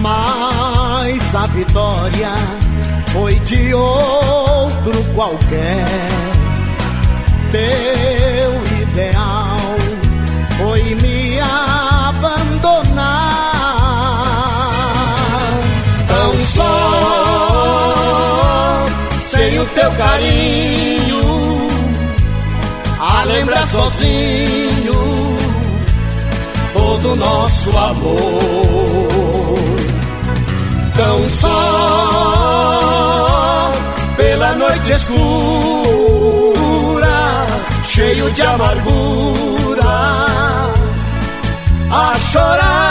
Mas a vitória foi de outro qualquer. Teu ideal foi me abandonar. Tão só sem o teu carinho, a lembrar sozinho todo nosso amor. Tão só pela noite escura, cheio de amargura, a chorar.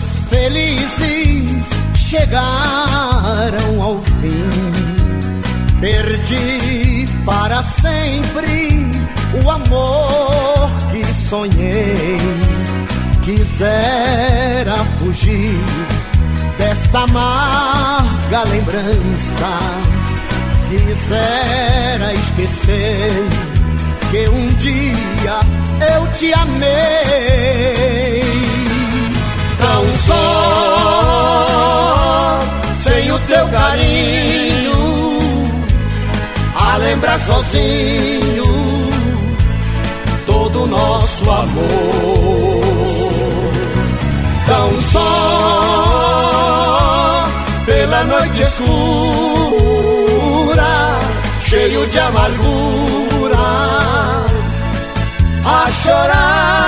Dias felizes chegaram ao fim. Perdi para sempre o amor que sonhei. Quisera fugir desta amarga lembrança. Quisera esquecer que um dia eu te amei. lembrar sozinho todo o nosso amor. Tão só pela noite escura, cheio de amargura, a chorar